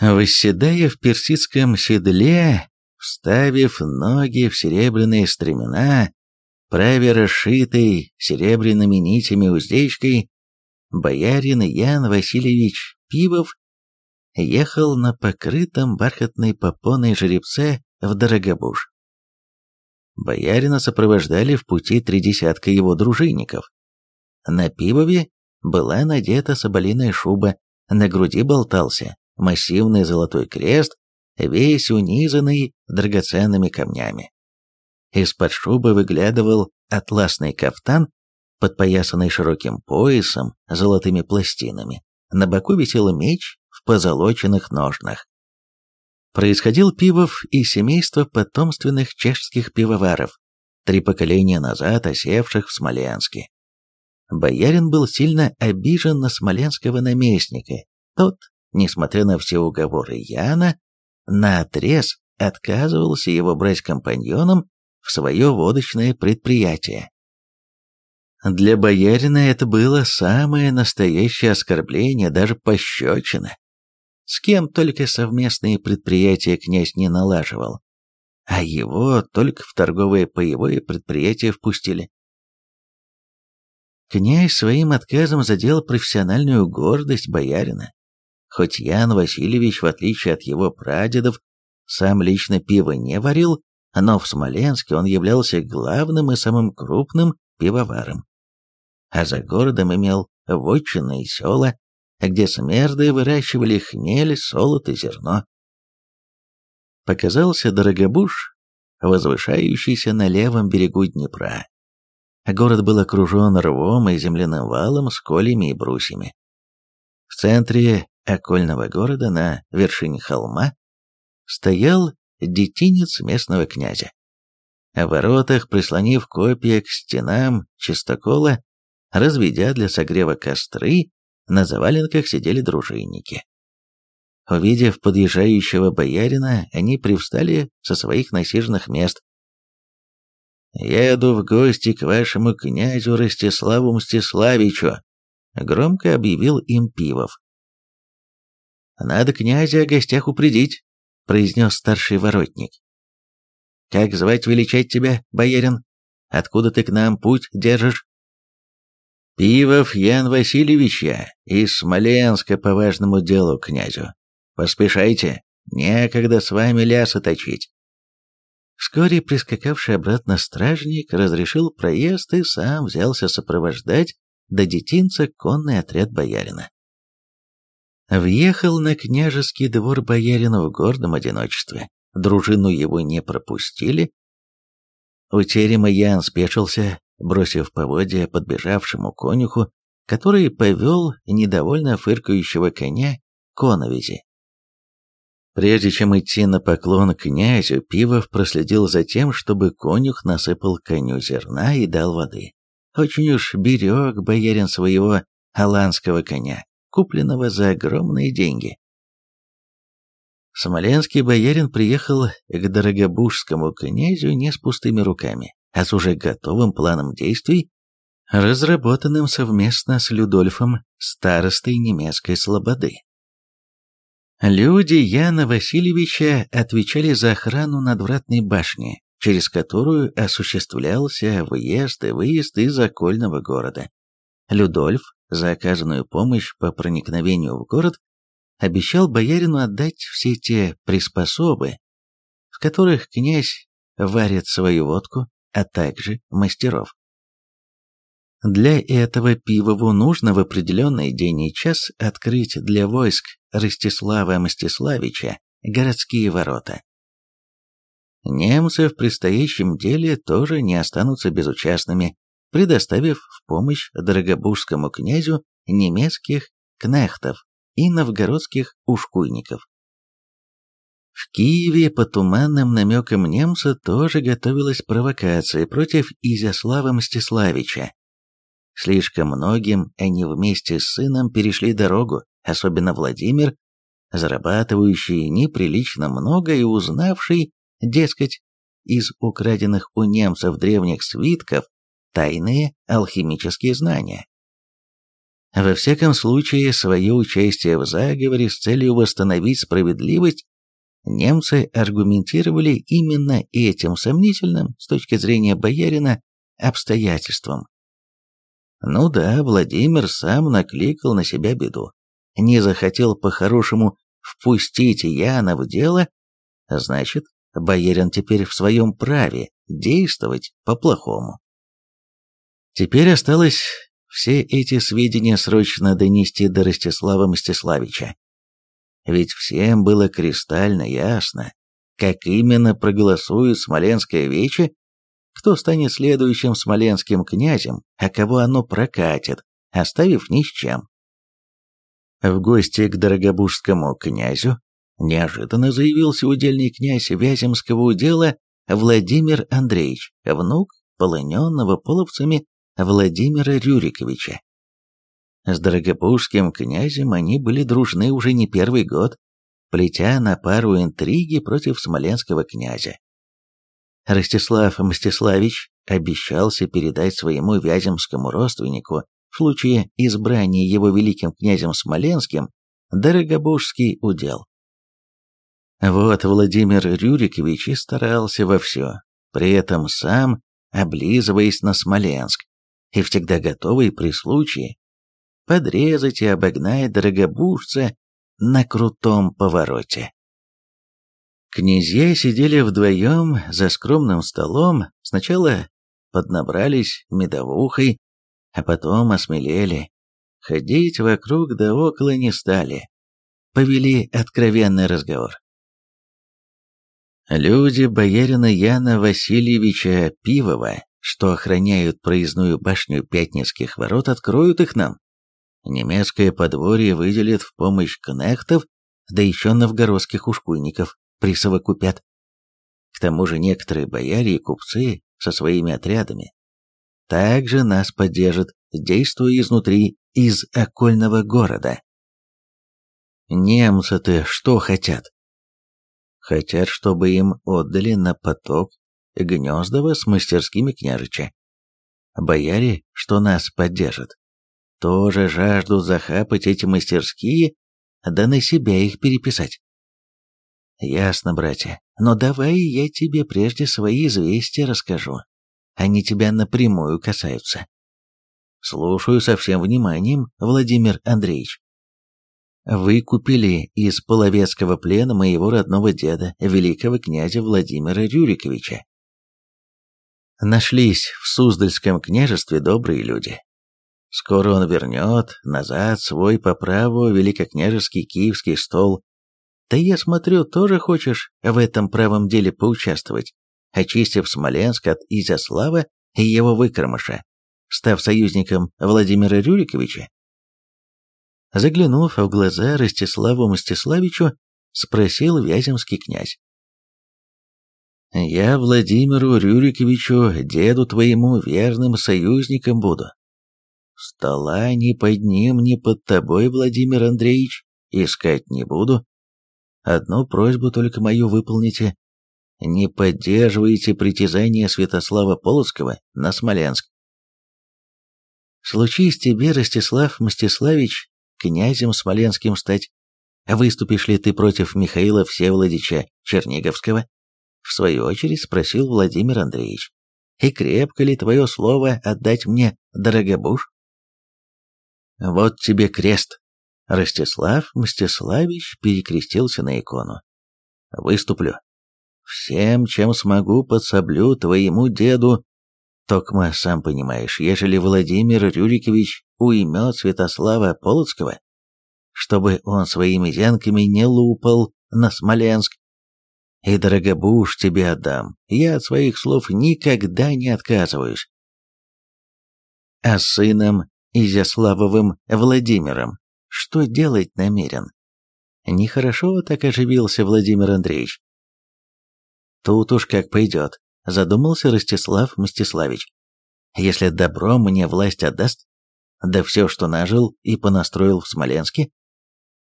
Восседая в персидском седле, вставив ноги в серебряные стремена, правя расшитой серебряными нитями уздечкой, боярин Ян Васильевич Пивов ехал на покрытом бархатной попоной жеребце в Дорогобуж. Боярина сопровождали в пути три десятка его дружинников. На Пивове была надета соболиная шуба, на груди болтался массивный золотой крест, весь унизанный драгоценными камнями. Из-под шубы выглядывал атласный кафтан, подпоясанный широким поясом, золотыми пластинами. На боку висел меч в позолоченных ножнах. Происходил Пивов из семейства потомственных чешских пивоваров, три поколения назад осевших в Смоленске. Боярин был сильно обижен на смоленского наместника. Тот, несмотря на все уговоры Яна, наотрез отказывался его брать компаньоном в свое водочное предприятие. Для боярина это было самое настоящее оскорбление, даже пощечина. С кем только совместные предприятия князь не налаживал, а его только в торговое паевое предприятие впустили. Князь своим отказом задел профессиональную гордость боярина. Хоть Ян Васильевич, в отличие от его прадедов, сам лично пиво не варил, но в Смоленске он являлся главным и самым крупным пивоваром. А за городом имел вотчины и села, где смерды выращивали хмель, солод и зерно. Показался Дорогобуж, возвышающийся на левом берегу Днепра. Город был окружен рвом и земляным валом с колями и брусьями. В центре окольного города на вершине холма стоял детинец местного князя. В воротах, прислонив копья к стенам чистокола, разведя для согрева костры, на заваленках сидели дружинники. Увидев подъезжающего боярина, они привстали со своих насиженных мест. «Еду в гости к вашему князю Ростиславу Мстиславичу», — громко объявил им Пивов. «Надо князя о гостях упредить», — произнес старший воротник. «Как звать величать тебя, боярин? Откуда ты к нам путь держишь?» «Пивов Ян Васильевич я, из Смоленска по важному делу князю. Поспешайте, некогда с вами лясы точить». Вскоре прискакавший обратно стражник разрешил проезд и сам взялся сопровождать до детинца конный отряд боярина. Въехал на княжеский двор боярина в гордом одиночестве. Дружину его не пропустили. У терема Ян спешился, бросив поводья подбежавшему конюху, который повел недовольно фыркающего коня коновизи. Прежде чем идти на поклон князю, Пивов проследил за тем, чтобы конюх насыпал коню зерна и дал воды. Очень уж берег боярин своего аланского коня купленного за огромные деньги. Смоленский боярин приехал к Дорогобужскому князю не с пустыми руками, а с уже готовым планом действий, разработанным совместно с Людольфом, старостой немецкой слободы. Люди Яна Васильевича отвечали за охрану надвратной башни, через которую осуществлялся въезд и выезд из окольного города. Людольф за оказанную помощь по проникновению в город обещал боярину отдать все те приспособы, в которых князь варит свою водку, а также мастеров. Для этого Пивову нужно в определенный день и час открыть для войск Ростислава Мстиславича городские ворота. Немцы в предстоящем деле тоже не останутся безучастными предоставив в помощь дорогобужскому князю немецких кнехтов и новгородских ушкуйников. В Киеве по туманным намекам немца тоже готовилась провокация против Изяслава Мстиславича. Слишком многим они вместе с сыном перешли дорогу, особенно Владимир, зарабатывающий неприлично много и узнавший, дескать, из украденных у немцев древних свитков тайные алхимические знания. Во всяком случае, свое участие в заговоре с целью восстановить справедливость немцы аргументировали именно этим сомнительным, с точки зрения боярина, обстоятельством. Ну да, Владимир сам накликал на себя беду. Не захотел по-хорошему впустить Яна в дело, значит, боярин теперь в своем праве действовать по-плохому. Теперь осталось все эти сведения срочно донести до Ростислава Мстиславича. Ведь всем было кристально ясно, как именно проголосует Смоленское вече, кто станет следующим смоленским князем, а кого оно прокатит, оставив ни с чем. В гости к Дорогобужскому князю неожиданно заявился удельный князь Вяземского удела Владимир Андреевич, внук полоненного половцами Владимира Рюриковича. С Дорогобужским князем они были дружны уже не первый год, плетя на пару интриги против смоленского князя. Ростислав Мстиславич обещался передать своему вяземскому родственнику в случае избрания его великим князем Смоленским Дорогобужский удел. Вот Владимир Рюрикович и старался во все, при этом сам облизываясь на Смоленск, и всегда готовый при случае подрезать и обогнать дорогобужца на крутом повороте. Князья сидели вдвоем за скромным столом, сначала поднабрались медовухой, а потом осмелели. Ходить вокруг да около не стали. Повели откровенный разговор. Люди боярина Яна Васильевича Пивова, что охраняют проездную башню Пятницких ворот, откроют их нам. Немецкое подворье выделит в помощь кнехтов, да еще новгородских ушкуйников присовокупят. К тому же некоторые бояре и купцы со своими отрядами также нас поддержат, действуя изнутри, из окольного города. Немцы-то что хотят? Хотят, чтобы им отдали на поток Гнездова с мастерскими княжича. Бояре, что нас поддержат, тоже жаждут захапать эти мастерские, да на себя их переписать. Ясно, братья, но давай я тебе прежде свои известия расскажу. Они тебя напрямую касаются. Слушаю со всем вниманием, Владимир Андреевич. Вы купили из половецкого плена моего родного деда, великого князя Владимира Рюриковича. Нашлись в Суздальском княжестве добрые люди. Скоро он вернет назад свой по праву великокняжеский киевский стол. Ты, я смотрю, тоже хочешь в этом правом деле поучаствовать, очистив Смоленск от Изяслава и его выкормыша, став союзником Владимира Рюриковича? Заглянув в глаза Ростиславу Мстиславичу, спросил Вяземский князь. «Я Владимиру Рюриковичу, деду твоему, верным союзником буду. Стола ни под ним, ни под тобой, Владимир Андреевич, искать не буду. Одну просьбу только мою выполните. Не поддерживайте притязания Святослава Полоцкого на Смоленск. Случись тебе, Ростислав Мстиславич, князем Смоленским стать, выступишь ли ты против Михаила Всеволодича Черниговского? В свою очередь спросил Владимир Андреевич. И крепко ли твое слово отдать мне, Дорогобуж? Вот тебе крест. Ростислав Мстиславич перекрестился на икону. Выступлю. Всем, чем смогу, подсоблю твоему деду. Токма, сам понимаешь, ежели Владимир Рюрикович уймет Святослава Полоцкого, чтобы он своими зенками не лупал на Смоленск. И дорогобуж тебе отдам, я от своих слов никогда не отказываюсь. А сыном Изяславовым Владимиром что делать намерен? Нехорошо так оживился Владимир Андреевич. Тут уж как пойдет, задумался Ростислав Мстиславич. Если добро мне власть отдаст, да все, что нажил и понастроил в Смоленске,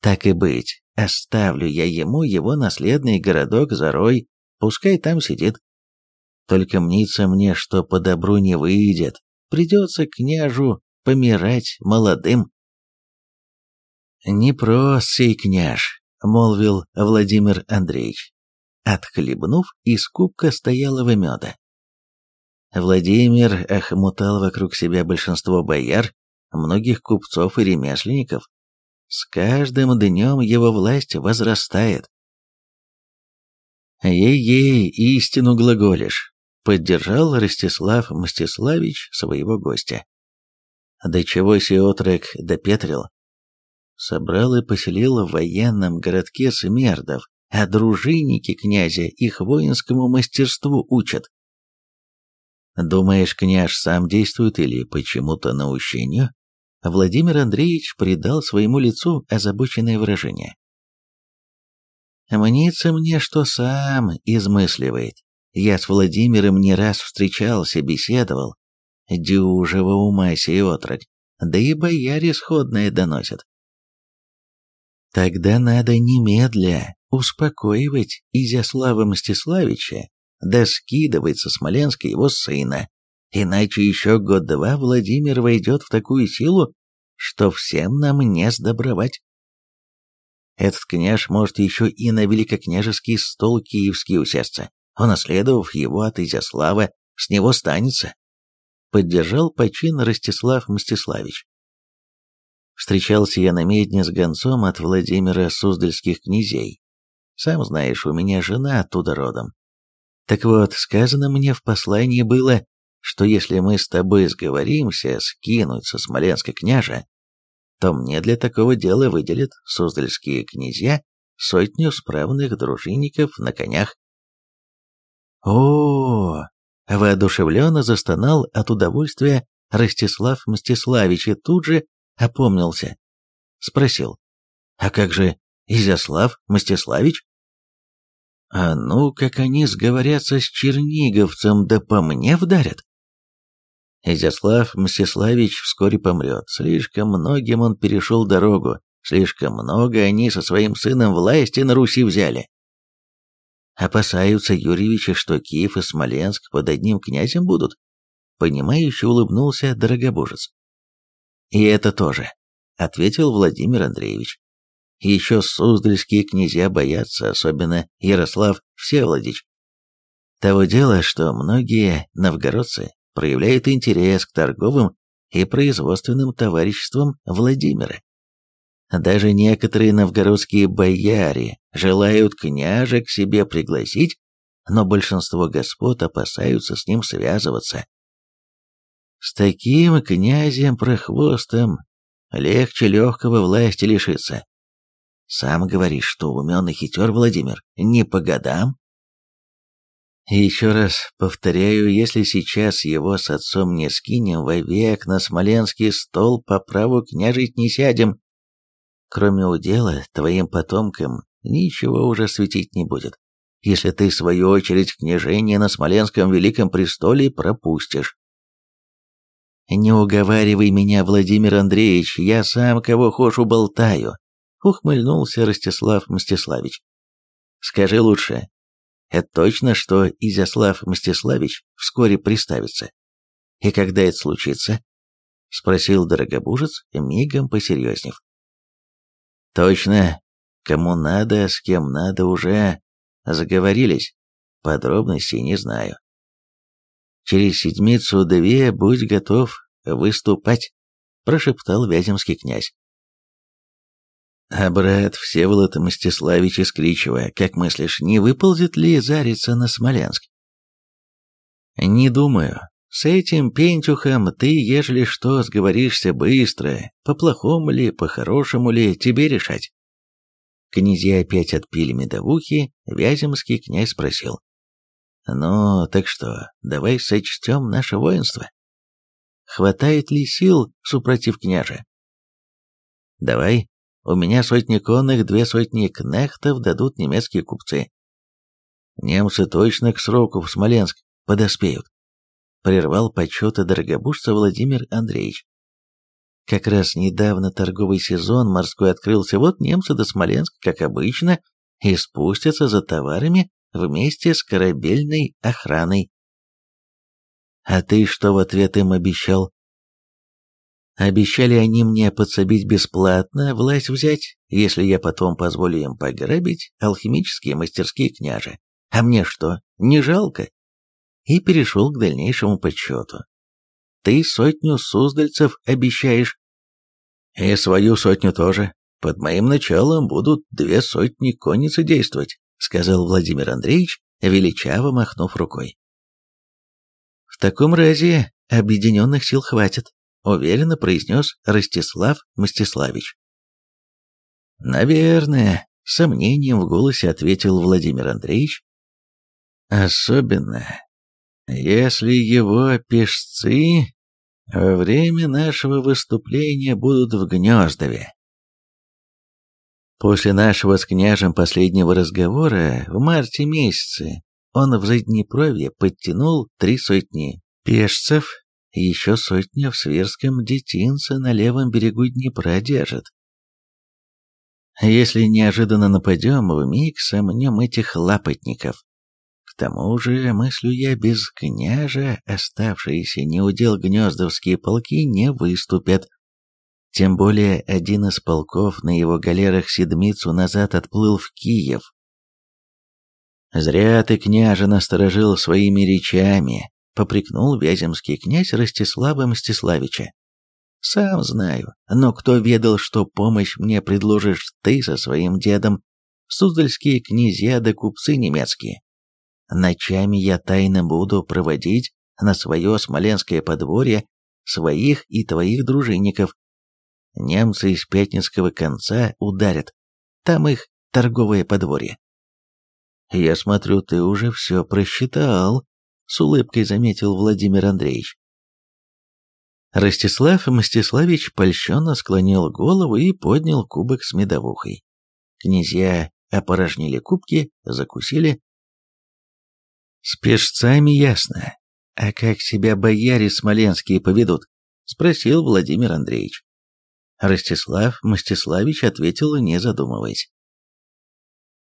так и быть, оставлю я ему его наследный городок Зарой, пускай там сидит. Только мнится мне, что по добру не выйдет, придется княжу помирать молодым. «Не сей княж», — молвил Владимир Андреевич, отхлебнув из кубка стоялого меда. Владимир охмутал вокруг себя большинство бояр, многих купцов и ремесленников. С каждым днем его власть возрастает. «Ей-ей, истину глаголишь», — поддержал Ростислав Мстиславич своего гостя. «Да чего сиотрек допетрил?» Собрал и поселил в военном городке смердов, а дружинники князя их воинскому мастерству учат. Думаешь, княж сам действует или почему-то наущению? Владимир Андреевич придал своему лицу озабоченное выражение. Мнится мне, что сам измысливает. Я с Владимиром не раз встречался, беседовал. Дюжего ума сей отрок, да и бояре сходное доносят. Тогда надо немедля успокоивать Изяслава Мстиславича, да скидывать со Смоленска его сына, иначе еще год-два Владимир войдет в такую силу, что всем нам не сдобровать. Этот княж может еще и на великокняжеский стол киевский усесться, унаследовав его от Изяслава, с него станется. Поддержал почин Ростислав Мстиславич. Встречался я на медне с гонцом от Владимира Суздальских князей. Сам знаешь, у меня жена оттуда родом. Так вот, сказано мне в послании было, что если мы с тобой сговоримся скинуть со Смоленска княжа, то мне для такого дела выделят суздальские князья сотню справных дружинников на конях. О, воодушевленно застонал от удовольствия Ростислав Мстиславич и тут же опомнился. Спросил, а как же Изяслав Мстиславич? А ну, как они сговорятся с черниговцем, да по мне вдарят. Изяслав Мстиславич вскоре помрет. Слишком многим он перешел дорогу, слишком много они со своим сыном власти на Руси взяли. Опасаются Юрьевича, что Киев и Смоленск под одним князем будут. Понимающе улыбнулся Дорогобужец. «И это тоже», — ответил Владимир Андреевич. «Еще суздальские князья боятся, особенно Ярослав Всеволодич. Того дела, что многие новгородцы проявляют интерес к торговым и производственным товариществам Владимира. Даже некоторые новгородские бояре желают княжа к себе пригласить, но большинство господ опасаются с ним связываться, с таким князем-прохвостом легче легкого власти лишиться. Сам говоришь, что умен и хитер Владимир, не по годам. Еще раз повторяю, если сейчас его с отцом не скинем, вовек на смоленский стол по праву княжить не сядем. Кроме удела, твоим потомкам ничего уже светить не будет, если ты, свою очередь, княжение на Смоленском Великом Престоле пропустишь. «Не уговаривай меня, Владимир Андреевич, я сам кого хошь уболтаю», — ухмыльнулся Ростислав Мстиславич. «Скажи лучше, это точно, что Изяслав Мстиславич вскоре приставится? И когда это случится?» — спросил Дорогобужец, мигом посерьезнев. «Точно. Кому надо, с кем надо уже заговорились. Подробностей не знаю. Через седмицу-две будь готов выступать», — прошептал Вяземский князь. «А брат Всеволод Мстиславич из Кричева, как мыслишь, не выползет ли Зарица на Смоленск?» «Не думаю. С этим пентюхом ты, ежели что, сговоришься быстро, по-плохому ли, по-хорошему ли, тебе решать». Князья опять отпили медовухи, Вяземский князь спросил. Ну, так что, давай сочтем наше воинство. Хватает ли сил, супротив княжа? Давай, у меня сотни конных, две сотни кнехтов дадут немецкие купцы. Немцы точно к сроку в Смоленск подоспеют. Прервал подсчеты дорогобужца Владимир Андреевич. Как раз недавно торговый сезон морской открылся, вот немцы до Смоленска, как обычно, и спустятся за товарами вместе с корабельной охраной. А ты что в ответ им обещал? Обещали они мне подсобить бесплатно, власть взять, если я потом позволю им пограбить алхимические мастерские княжи. А мне что, не жалко? И перешел к дальнейшему подсчету. Ты сотню суздальцев обещаешь. И свою сотню тоже. Под моим началом будут две сотни конницы действовать, сказал Владимир Андреевич, величаво махнув рукой. В таком разе объединенных сил хватит, уверенно произнес Ростислав Мстиславич. Наверное, сомнением в голосе ответил Владимир Андреевич. Особенно, если его пешцы во время нашего выступления будут в Гнездове. После нашего с княжем последнего разговора в марте месяце он в Заднепровье подтянул три сотни пешцев, еще сотня в Сверском детинце на левом берегу Днепра держит. Если неожиданно нападем, вмиг сомнем этих лапотников. К тому же, мыслю я, без княжа оставшиеся неудел гнездовские полки не выступят. Тем более один из полков на его галерах седмицу назад отплыл в Киев. «Зря ты, княже, насторожил своими речами», — попрекнул вяземский князь Ростислава Мстиславича. «Сам знаю, но кто ведал, что помощь мне предложишь ты со своим дедом, суздальские князья да купцы немецкие? Ночами я тайно буду проводить на свое смоленское подворье своих и твоих дружинников. Немцы из Пятницкого конца ударят. Там их торговое подворье. Я смотрю, ты уже все просчитал, с улыбкой заметил Владимир Андреевич. Ростислав Мстиславич польщенно склонил голову и поднял кубок с медовухой. Князья опорожнили кубки, закусили, с пешцами ясно. А как себя бояре смоленские поведут? Спросил Владимир Андреевич. Ростислав Мстиславич ответил, не задумываясь.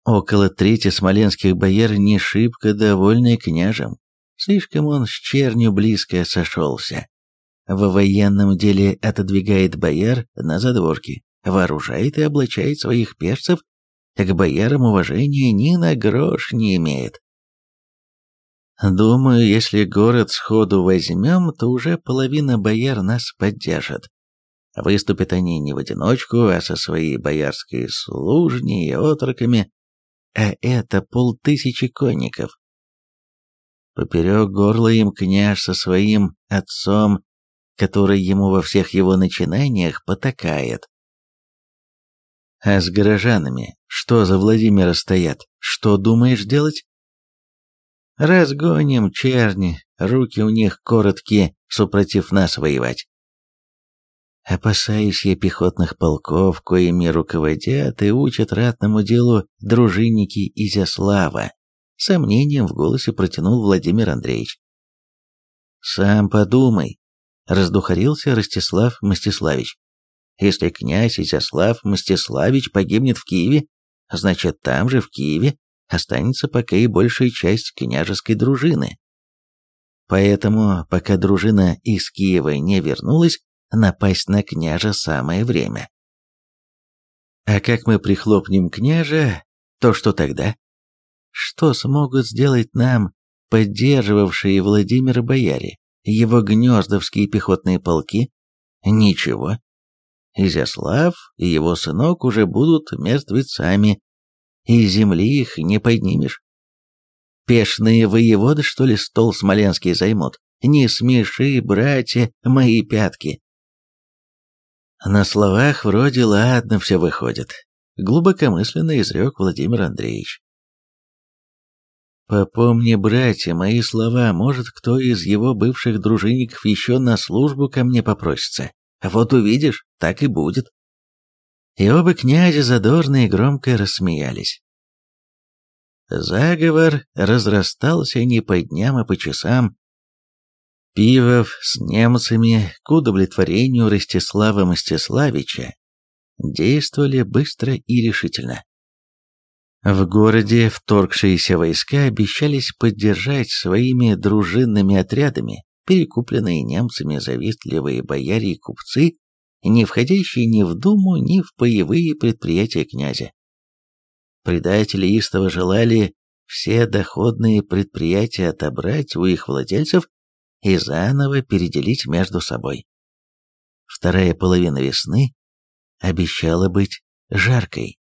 Около трети смоленских бояр не шибко довольны княжем. Слишком он с чернью близко сошелся. В военном деле отодвигает бояр на задворки, вооружает и облачает своих перцев, к боярам уважения ни на грош не имеет. Думаю, если город сходу возьмем, то уже половина бояр нас поддержит. Выступят они не в одиночку, а со своей боярской служней и отроками, а это полтысячи конников. Поперек горла им княж со своим отцом, который ему во всех его начинаниях потакает. А с горожанами что за Владимира стоят? Что думаешь делать? Разгоним черни, руки у них короткие, супротив нас воевать. Опасаюсь я пехотных полков, коими руководят и учат ратному делу дружинники Изяслава. Сомнением в голосе протянул Владимир Андреевич. «Сам подумай», — раздухарился Ростислав Мстиславич. «Если князь Изяслав Мстиславич погибнет в Киеве, значит, там же, в Киеве, останется пока и большая часть княжеской дружины. Поэтому, пока дружина из Киева не вернулась, напасть на княжа самое время. А как мы прихлопнем княжа, то что тогда? Что смогут сделать нам поддерживавшие Владимира бояре, его гнездовские пехотные полки? Ничего. Изяслав и его сынок уже будут мертвецами, и земли их не поднимешь. Пешные воеводы, что ли, стол смоленский займут? Не смеши, братья, мои пятки. На словах вроде ладно все выходит, глубокомысленно изрек Владимир Андреевич. Попомни, братья, мои слова, может, кто из его бывших дружинников еще на службу ко мне попросится. Вот увидишь, так и будет и оба князя задорно и громко рассмеялись. Заговор разрастался не по дням, а по часам. Пивов с немцами к удовлетворению Ростислава Мстиславича действовали быстро и решительно. В городе вторгшиеся войска обещались поддержать своими дружинными отрядами перекупленные немцами завистливые бояре и купцы, не входящие ни в думу, ни в паевые предприятия князя. Предатели истово желали все доходные предприятия отобрать у их владельцев и заново переделить между собой. Вторая половина весны обещала быть жаркой.